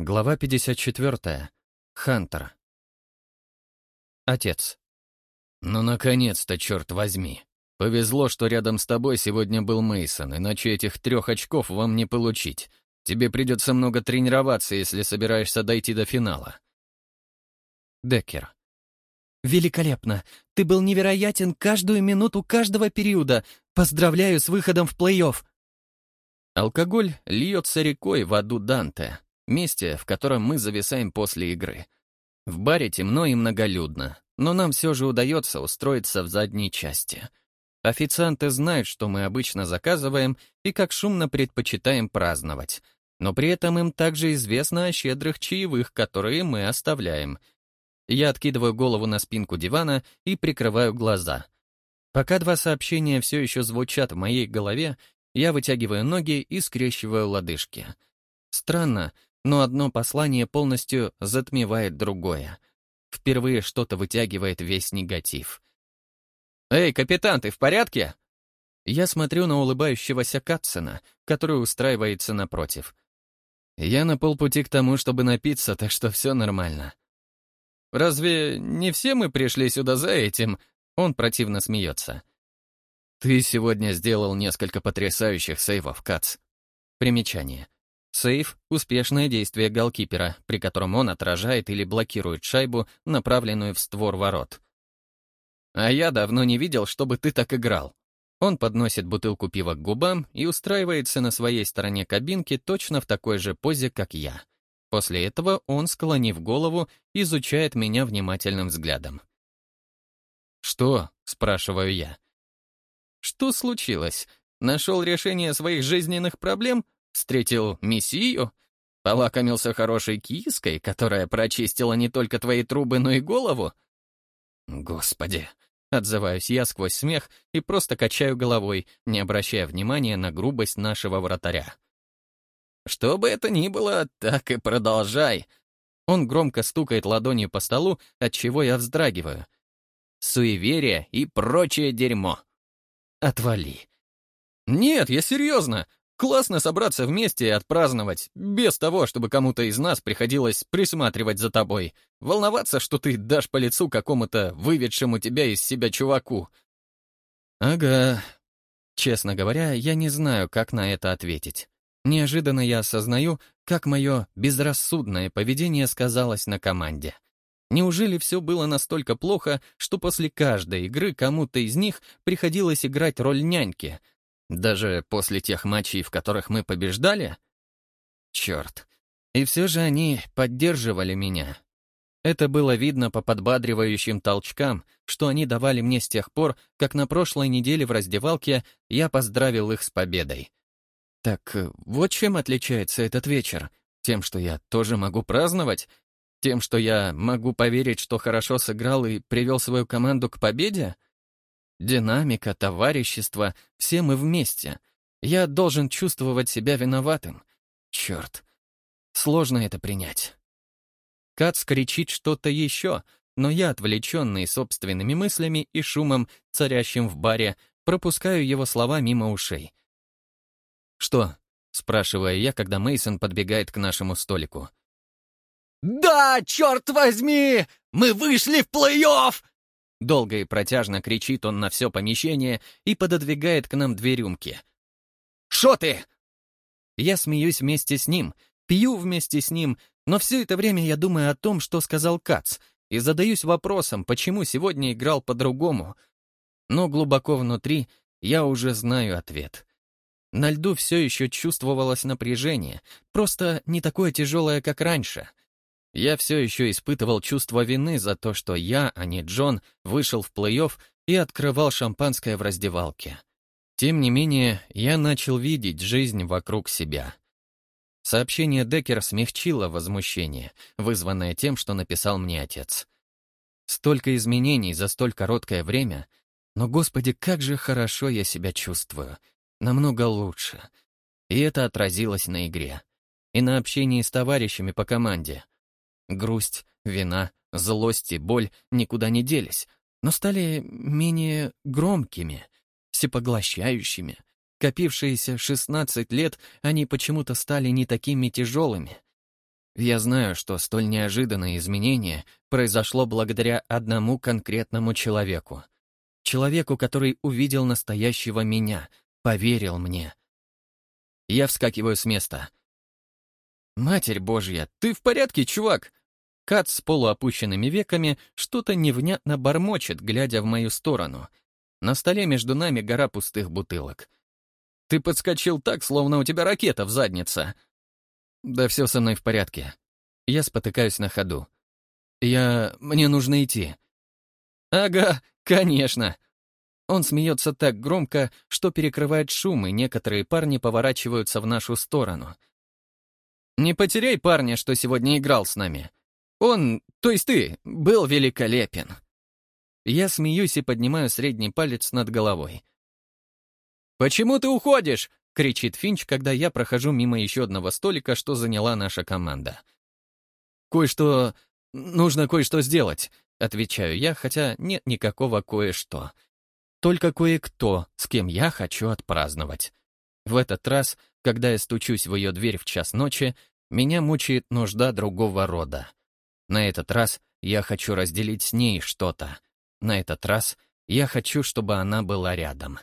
Глава 54. Хантер. Отец. «Ну, наконец-то, черт возьми. Повезло, что рядом с тобой сегодня был Мейсон, иначе этих трех очков вам не получить. Тебе придется много тренироваться, если собираешься дойти до финала». Деккер. «Великолепно! Ты был невероятен каждую минуту каждого периода! Поздравляю с выходом в плей-офф!» Алкоголь льется рекой в аду Данте, месте, в котором мы зависаем после игры. В баре темно и многолюдно, но нам все же удается устроиться в задней части. Официанты знают, что мы обычно заказываем и как шумно предпочитаем праздновать, но при этом им также известно о щедрых чаевых, которые мы оставляем. Я откидываю голову на спинку дивана и прикрываю глаза. Пока два сообщения все еще звучат в моей голове, я вытягиваю ноги и скрещиваю лодыжки. Странно, но одно послание полностью затмевает другое. Впервые что-то вытягивает весь негатив. «Эй, капитан, ты в порядке?» Я смотрю на улыбающегося Катсона, который устраивается напротив. Я на полпути к тому, чтобы напиться, так что все нормально. «Разве не все мы пришли сюда за этим?» Он противно смеется. «Ты сегодня сделал несколько потрясающих сейвов, Кац». Примечание. Сейф — успешное действие голкипера, при котором он отражает или блокирует шайбу, направленную в створ ворот. «А я давно не видел, чтобы ты так играл». Он подносит бутылку пива к губам и устраивается на своей стороне кабинки точно в такой же позе, как я. После этого он, склонив голову, изучает меня внимательным взглядом. «Что?» — спрашиваю я. «Что случилось? Нашел решение своих жизненных проблем?» Встретил мессию? Полакомился хорошей киской, которая прочистила не только твои трубы, но и голову? Господи, отзываюсь я сквозь смех и просто качаю головой, не обращая внимания на грубость нашего вратаря. Что бы это ни было, так и продолжай. Он громко стукает ладонью по столу, от чего я вздрагиваю. Суеверие и прочее дерьмо. Отвали. Нет, я серьезно. Классно собраться вместе и отпраздновать, без того, чтобы кому-то из нас приходилось присматривать за тобой, волноваться, что ты дашь по лицу какому-то выведшему тебя из себя чуваку. Ага. Честно говоря, я не знаю, как на это ответить. Неожиданно я осознаю, как мое безрассудное поведение сказалось на команде. Неужели все было настолько плохо, что после каждой игры кому-то из них приходилось играть роль няньки, даже после тех матчей, в которых мы побеждали? Черт. И все же они поддерживали меня. Это было видно по подбадривающим толчкам, что они давали мне с тех пор, как на прошлой неделе в раздевалке я поздравил их с победой. Так э, вот чем отличается этот вечер? Тем, что я тоже могу праздновать? Тем, что я могу поверить, что хорошо сыграл и привел свою команду к победе? Динамика, товарищество, все мы вместе. Я должен чувствовать себя виноватым. Черт. Сложно это принять. Кац кричит что-то еще, но я, отвлеченный собственными мыслями и шумом, царящим в баре, пропускаю его слова мимо ушей. «Что?» — спрашиваю я, когда Мейсон подбегает к нашему столику. «Да, черт возьми! Мы вышли в плей-офф!» Долго и протяжно кричит он на все помещение и пододвигает к нам две рюмки. «Шо ты?» Я смеюсь вместе с ним, пью вместе с ним, но все это время я думаю о том, что сказал Кац, и задаюсь вопросом, почему сегодня играл по-другому. Но глубоко внутри я уже знаю ответ. На льду все еще чувствовалось напряжение, просто не такое тяжелое, как раньше — я все еще испытывал чувство вины за то, что я, а не Джон, вышел в плей-офф и открывал шампанское в раздевалке. Тем не менее, я начал видеть жизнь вокруг себя. Сообщение Деккера смягчило возмущение, вызванное тем, что написал мне отец. Столько изменений за столь короткое время, но, господи, как же хорошо я себя чувствую. Намного лучше. И это отразилось на игре. И на общении с товарищами по команде — Грусть, вина, злость и боль никуда не делись, но стали менее громкими, всепоглощающими. Копившиеся 16 лет, они почему-то стали не такими тяжелыми. Я знаю, что столь неожиданное изменение произошло благодаря одному конкретному человеку. Человеку, который увидел настоящего меня, поверил мне. Я вскакиваю с места. «Матерь Божья, ты в порядке, чувак?» Кат с полуопущенными веками что-то невнятно бормочет, глядя в мою сторону. На столе между нами гора пустых бутылок. «Ты подскочил так, словно у тебя ракета в заднице». «Да все со мной в порядке». Я спотыкаюсь на ходу. «Я... мне нужно идти». «Ага, конечно». Он смеется так громко, что перекрывает шум, и некоторые парни поворачиваются в нашу сторону. «Не потеряй парня, что сегодня играл с нами. Он, то есть ты, был великолепен». Я смеюсь и поднимаю средний палец над головой. «Почему ты уходишь?» — кричит Финч, когда я прохожу мимо еще одного столика, что заняла наша команда. «Кое-что... нужно кое-что сделать», — отвечаю я, хотя нет никакого кое-что. Только кое-кто, с кем я хочу отпраздновать. В этот раз, когда я стучусь в ее дверь в час ночи, меня мучает нужда другого рода. На этот раз я хочу разделить с ней что-то. На этот раз я хочу, чтобы она была рядом.